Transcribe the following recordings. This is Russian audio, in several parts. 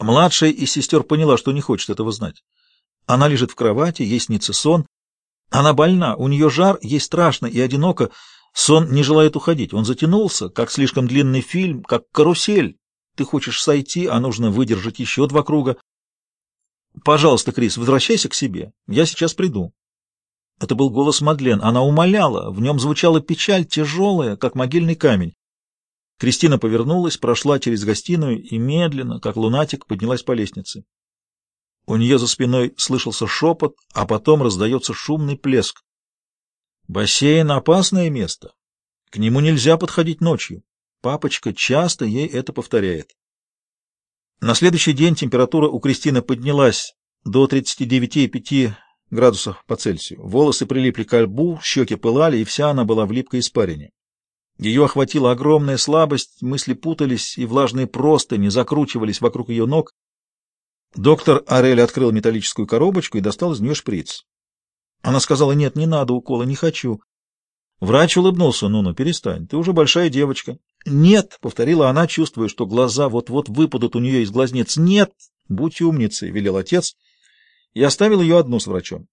Младшая из сестер поняла, что не хочет этого знать. Она лежит в кровати, ей снится сон. Она больна, у нее жар, ей страшно и одиноко. Сон не желает уходить. Он затянулся, как слишком длинный фильм, как карусель. Ты хочешь сойти, а нужно выдержать еще два круга. Пожалуйста, Крис, возвращайся к себе. Я сейчас приду. Это был голос Мадлен. Она умоляла. В нем звучала печаль, тяжелая, как могильный камень. Кристина повернулась, прошла через гостиную и медленно, как лунатик, поднялась по лестнице. У нее за спиной слышался шепот, а потом раздается шумный плеск. Бассейн — опасное место. К нему нельзя подходить ночью. Папочка часто ей это повторяет. На следующий день температура у Кристины поднялась до 39,5 градусов по Цельсию. Волосы прилипли к лбу, щеки пылали, и вся она была в липкой испарине. Ее охватила огромная слабость, мысли путались, и влажные простыни закручивались вокруг ее ног. Доктор Арель открыл металлическую коробочку и достал из нее шприц. Она сказала, нет, не надо укола, не хочу. Врач улыбнулся, ну-ну, перестань, ты уже большая девочка. Нет, повторила она, чувствуя, что глаза вот-вот выпадут у нее из глазниц. Нет, будь умницей, велел отец, и оставил ее одну с врачом.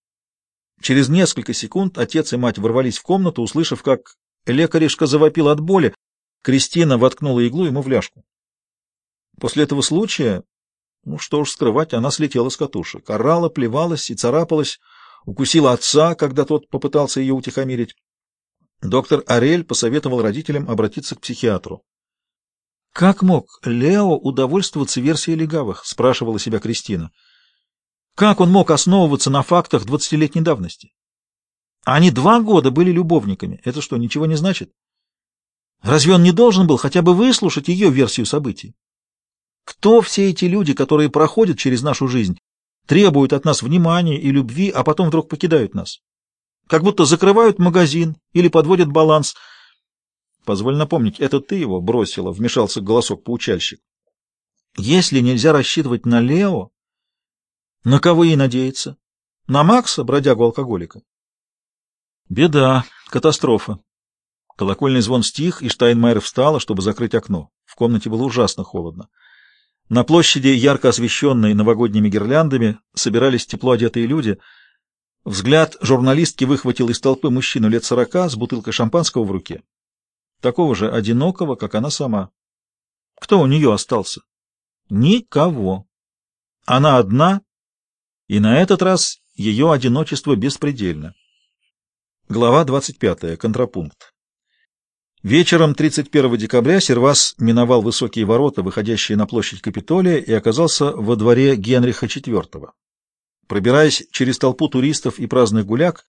Через несколько секунд отец и мать ворвались в комнату, услышав, как лекаришка завопил от боли. Кристина воткнула иглу ему в ляжку. После этого случая ну, что уж скрывать, она слетела с катушек. Орала, плевалась и царапалась, укусила отца, когда тот попытался ее утихомирить. Доктор Арель посоветовал родителям обратиться к психиатру. «Как мог Лео удовольствоваться версией легавых?» — спрашивала себя Кристина. «Как он мог основываться на фактах двадцатилетней давности? Они два года были любовниками. Это что, ничего не значит? Разве он не должен был хотя бы выслушать ее версию событий? Кто все эти люди, которые проходят через нашу жизнь, требуют от нас внимания и любви, а потом вдруг покидают нас? Как будто закрывают магазин или подводят баланс. Позволь напомнить, это ты его бросила, вмешался голосок-поучальщик. Если нельзя рассчитывать на Лео, на кого ей надеяться? На Макса, бродягу-алкоголика? Беда, катастрофа. Колокольный звон стих, и Штайнмайер встала, чтобы закрыть окно. В комнате было ужасно холодно. На площади, ярко освещенной новогодними гирляндами, собирались тепло одетые люди. Взгляд журналистки выхватил из толпы мужчину лет сорока с бутылкой шампанского в руке. Такого же одинокого, как она сама. Кто у нее остался? Никого. Она одна, и на этот раз ее одиночество беспредельно. Глава 25. Контрапункт. Вечером 31 декабря Сервас миновал высокие ворота, выходящие на площадь Капитолия, и оказался во дворе Генриха IV. Пробираясь через толпу туристов и праздных гуляк,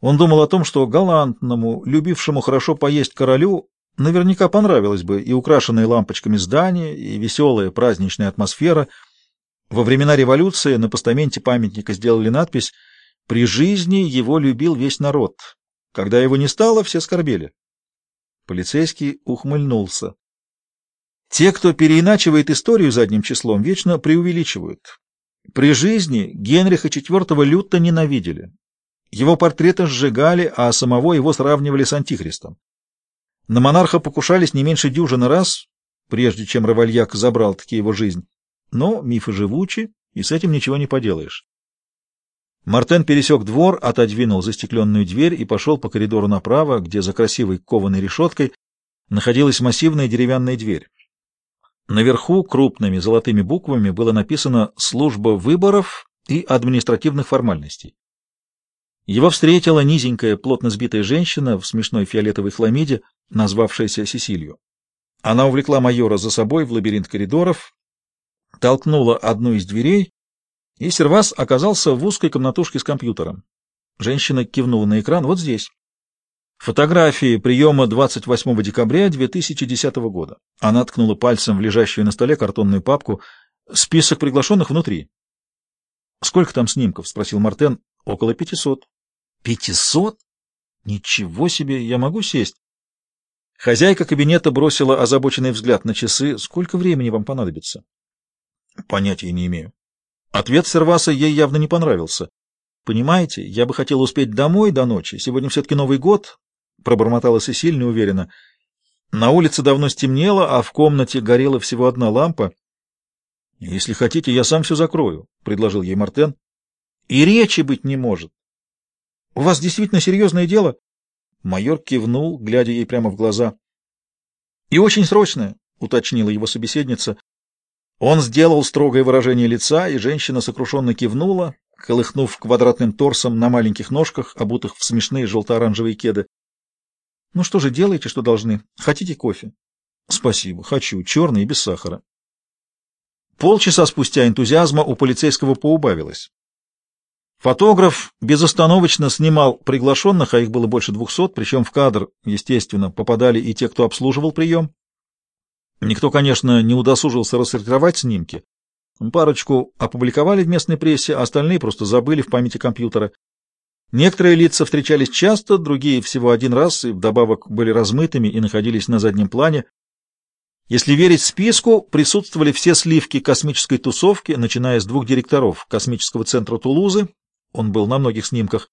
он думал о том, что галантному, любившему хорошо поесть королю, наверняка понравилось бы и украшенные лампочками здания, и веселая праздничная атмосфера. Во времена революции на постаменте памятника сделали надпись «При жизни его любил весь народ». Когда его не стало, все скорбели. Полицейский ухмыльнулся. Те, кто переиначивает историю задним числом, вечно преувеличивают. При жизни Генриха IV люто ненавидели. Его портреты сжигали, а самого его сравнивали с Антихристом. На монарха покушались не меньше дюжины раз, прежде чем Равальяк забрал таки его жизнь. Но мифы живучи, и с этим ничего не поделаешь. Мартен пересек двор, отодвинул застекленную дверь и пошел по коридору направо, где за красивой кованой решеткой находилась массивная деревянная дверь. Наверху крупными золотыми буквами было написано «Служба выборов и административных формальностей». Его встретила низенькая, плотно сбитая женщина в смешной фиолетовой хламиде, назвавшаяся Сесилью. Она увлекла майора за собой в лабиринт коридоров, толкнула одну из дверей и сервас оказался в узкой комнатушке с компьютером. Женщина кивнула на экран вот здесь. Фотографии приема 28 декабря 2010 года. Она ткнула пальцем в лежащую на столе картонную папку. Список приглашенных внутри. «Сколько там снимков?» — спросил Мартен. «Около пятисот». «Пятисот? Ничего себе! Я могу сесть?» Хозяйка кабинета бросила озабоченный взгляд на часы. «Сколько времени вам понадобится?» «Понятия не имею». Ответ Серваса ей явно не понравился. «Понимаете, я бы хотел успеть домой до ночи. Сегодня все-таки Новый год», — пробормотала Сесиль неуверенно. На улице давно стемнело, а в комнате горела всего одна лампа. Если хотите, я сам все закрою, предложил ей Мартен. И речи быть не может. У вас действительно серьезное дело? Майор кивнул, глядя ей прямо в глаза. И очень срочное, уточнила его собеседница. Он сделал строгое выражение лица, и женщина сокрушенно кивнула, колыхнув квадратным торсом на маленьких ножках, обутых в смешные желто-оранжевые кеды. — Ну что же, делайте, что должны. Хотите кофе? — Спасибо, хочу. Черный и без сахара. Полчаса спустя энтузиазма у полицейского поубавилось. Фотограф безостановочно снимал приглашенных, а их было больше двухсот, причем в кадр, естественно, попадали и те, кто обслуживал прием. Никто, конечно, не удосужился рассортировать снимки. Парочку опубликовали в местной прессе, а остальные просто забыли в памяти компьютера. Некоторые лица встречались часто, другие всего один раз, и вдобавок были размытыми и находились на заднем плане. Если верить списку, присутствовали все сливки космической тусовки, начиная с двух директоров Космического центра Тулузы, он был на многих снимках,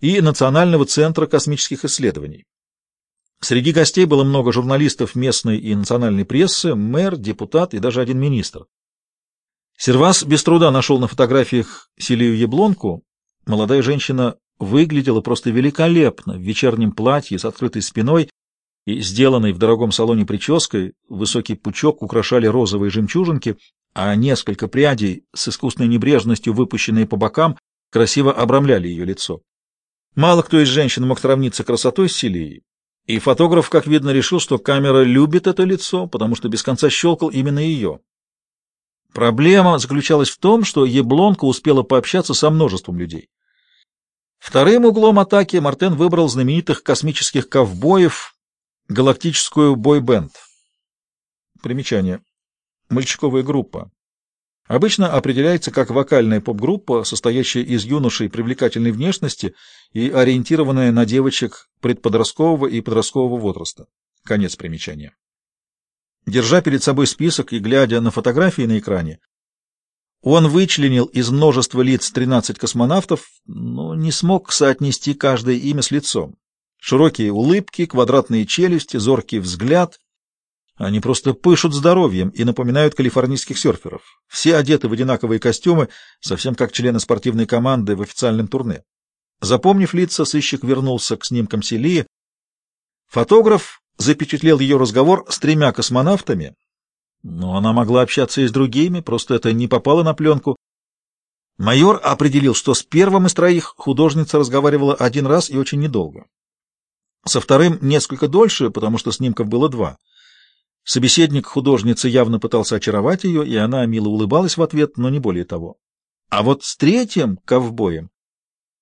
и Национального центра космических исследований. Среди гостей было много журналистов местной и национальной прессы, мэр, депутат и даже один министр. Сервас без труда нашел на фотографиях Селию Яблонку. Молодая женщина выглядела просто великолепно в вечернем платье с открытой спиной и сделанной в дорогом салоне прической. Высокий пучок украшали розовые жемчужинки, а несколько прядей с искусной небрежностью, выпущенные по бокам, красиво обрамляли ее лицо. Мало кто из женщин мог сравниться красотой с Селией, и фотограф, как видно, решил, что камера любит это лицо, потому что без конца щелкал именно ее. Проблема заключалась в том, что Еблонка успела пообщаться со множеством людей. Вторым углом атаки Мартен выбрал знаменитых космических ковбоев, галактическую бойбенд. Примечание. Мальчиковая группа. Обычно определяется как вокальная поп-группа, состоящая из юношей привлекательной внешности и ориентированная на девочек предподросткового и подросткового возраста. Конец примечания. Держа перед собой список и глядя на фотографии на экране, он вычленил из множества лиц 13 космонавтов, но не смог соотнести каждое имя с лицом. Широкие улыбки, квадратные челюсти, зоркий взгляд. Они просто пышут здоровьем и напоминают калифорнийских серферов. Все одеты в одинаковые костюмы, совсем как члены спортивной команды в официальном турне. Запомнив лица, сыщик вернулся к снимкам Селии. Фотограф запечатлел ее разговор с тремя космонавтами, но она могла общаться и с другими, просто это не попало на пленку. Майор определил, что с первым из троих художница разговаривала один раз и очень недолго. Со вторым несколько дольше, потому что снимков было два. Собеседник художницы явно пытался очаровать ее, и она мило улыбалась в ответ, но не более того. А вот с третьим ковбоем